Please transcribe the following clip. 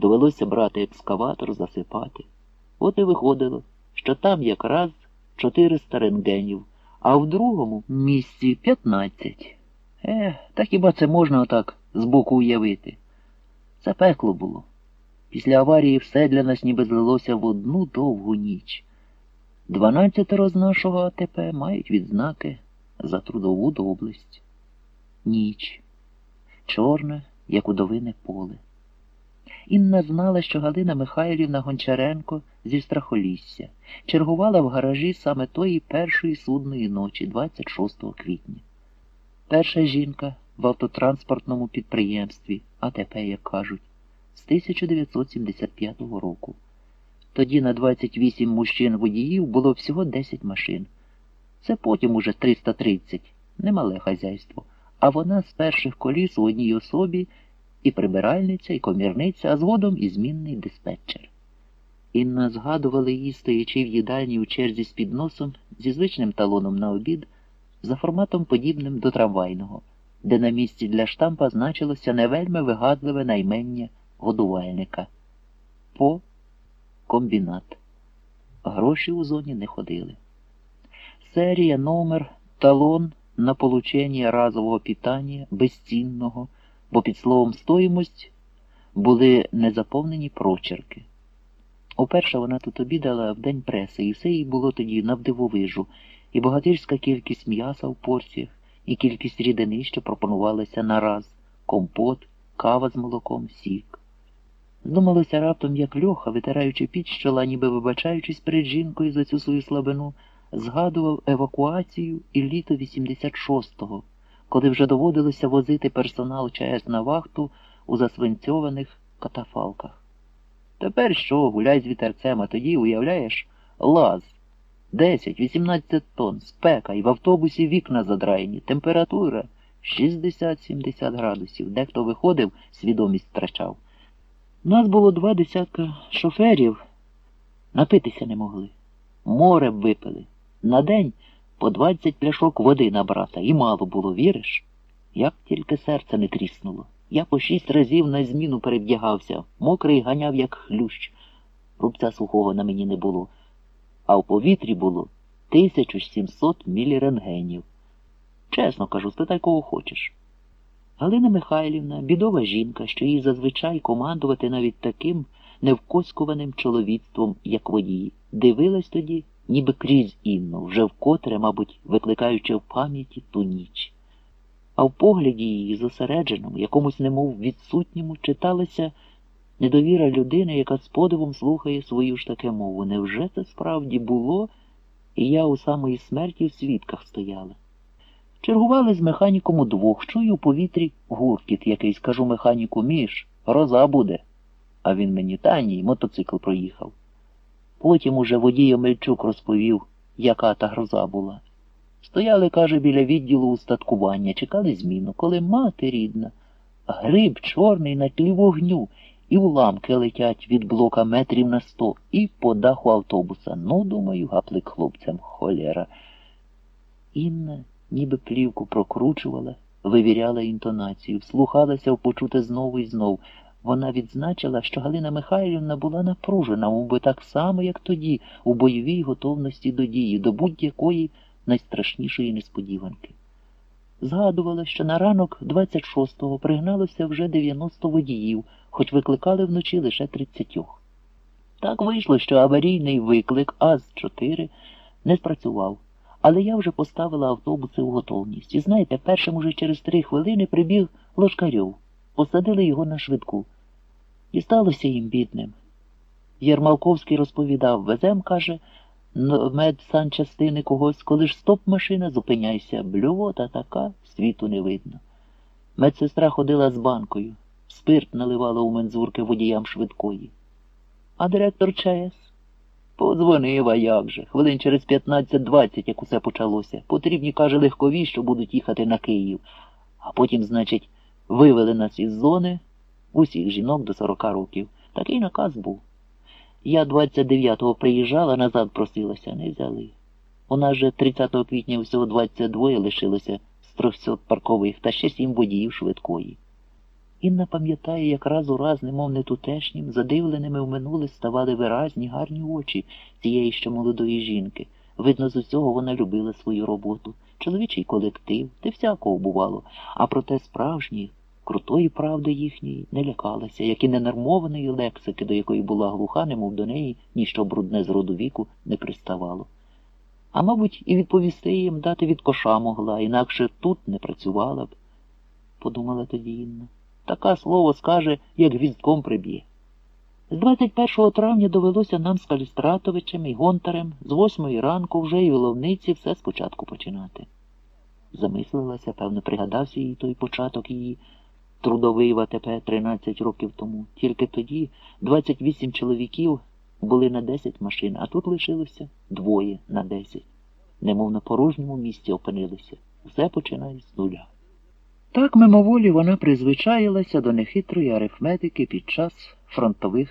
Довелося брати екскаватор, засипати. От і виходило, що там якраз 400 рентгенів, а в другому місці 15. Е, та хіба це можна отак збоку уявити? Це пекло було. Після аварії все для нас ніби злилося в одну довгу ніч. Дванадцятеро з нашого АТП мають відзнаки за трудову доблесть. Ніч. Чорне, як удовине поле. Інна знала, що Галина Михайлівна Гончаренко зі страхолісся чергувала в гаражі саме тої першої судної ночі, 26 квітня. Перша жінка в автотранспортному підприємстві, АТП, як кажуть, з 1975 року. Тоді на 28 мужчин-водіїв було всього 10 машин. Це потім уже 330, немале хазяйство. А вона з перших коліс у одній особі і прибиральниця, і комірниця, а згодом і змінний диспетчер. Інна згадувала її, стоячи в їдальні у черзі з підносом зі звичним талоном на обід, за форматом подібним до трамвайного, де на місці для штампа значилося невельми вигадливе наймення годувальника. По комбінат. Гроші у зоні не ходили. Серія, номер, талон на получення разового питання безцінного, бо під словом стоїмость були незаповнені прочерки. Уперше вона тут обідала в день преси, і все їй було тоді навдивовижу, і богатирська кількість м'яса в порціях, і кількість рідини, що пропонувалася на раз, компот, кава з молоком, сік. Здумалося раптом, як Льоха, витираючи під чола, ніби вибачаючись перед жінкою за цю свою слабину, згадував евакуацію і літо 86-го, коли вже доводилося возити персонал ЧАЕС на вахту у засвинцьованих катафалках. Тепер що, гуляй з вітерцем, а тоді, уявляєш, лаз. 10-18 тонн, спека, і в автобусі вікна задраєні, температура 60-70 градусів. Дехто виходив, свідомість втрачав. Нас було два десятка шоферів, напитися не могли. Море випили. На день по 20 пляшок води набрата, і мало було, віриш? Як тільки серце не тріснуло. Я по шість разів на зміну перевдягався, мокрий ганяв, як хлющ. Рубця сухого на мені не було, а в повітрі було 1700 мілірентгенів. Чесно кажу, спитай кого хочеш. Галина Михайлівна, бідова жінка, що їй зазвичай командувати навіть таким невкоскуваним чоловіцтвом, як водії, дивилась тоді, ніби крізь Інну, вже вкотре, мабуть, викликаючи в пам'яті ту ніч. А в погляді її зосередженому, якомусь немов відсутньому, читалася недовіра людини, яка з подивом слухає свою ж таке мову. Невже це справді було, і я у самої смерті в свідках стояла? Чергували з механіком удвох, чую у повітрі гуркіт якийсь, кажу механіку, міш, гроза буде. А він мені та ні, мотоцикл проїхав. Потім уже водій Омельчук розповів, яка та гроза була. Стояли, каже, біля відділу устаткування, чекали зміну, коли мати рідна, гриб чорний на тлі вогню, і уламки летять від блока метрів на сто, і по даху автобуса. Ну, думаю, гаплик хлопцям, холєра. Інна ніби плівку прокручувала, вивіряла інтонацію, вслухалася в почуте знову і знов. Вона відзначила, що Галина Михайлівна була напружена, мовби так само, як тоді, у бойовій готовності до дії, до будь-якої найстрашнішої несподіванки. Згадувала, що на ранок 26-го пригналося вже 90 водіїв, хоч викликали вночі лише 30. Так вийшло, що аварійний виклик АЗ-4 не спрацював. Але я вже поставила автобуси у готовність. І знаєте, першим уже через три хвилини прибіг Ложкарьов. Посадили його на швидку. І сталося їм бідним. Єрмалковський розповідав, везем, каже, медсанчастини когось, коли ж стоп машина, зупиняйся, блювота така, світу не видно. Медсестра ходила з банкою, спирт наливала у мензурки водіям швидкої. А директор ЧАЕС Подзвонив, а як же. Хвилин через 15-20, як усе почалося. Потрібні, каже, легкові, що будуть їхати на Київ. А потім, значить, вивели нас із зони усіх жінок до 40 років. Такий наказ був. Я 29-го приїжджала, назад просилася, не взяли. У нас же 30 квітня всього 22 лишилося з 300 паркових та ще 7 водіїв швидкої. Інна пам'ятає, як раз у раз, немов не тутешнім, задивленими в минуле ставали виразні, гарні очі цієї ще молодої жінки. Видно, з усього вона любила свою роботу, чоловічий колектив, те всякого бувало, а проте справжньої, крутої правди їхньої не лякалася, як і ненормованої лексики, до якої була глуха, немов до неї ніщо брудне з роду віку не приставало. А мабуть, і відповісти їм дати від коша могла, інакше тут не працювала б, подумала тоді Інна. Така слово скаже, як гвіздком приб'є. З 21 травня довелося нам з Калістратовичем і Гонтарем з восьмої ранку вже і в Ловниці все спочатку починати. Замислилася, певно, пригадався їй той початок її трудовий в АТП 13 років тому. Тільки тоді 28 чоловіків були на 10 машин, а тут лишилося двоє на 10. Немов на порожньому місці опинилися. Все починає з нуля. Так мимоволі вона призвичаїлася до нехитрої арифметики під час фронтових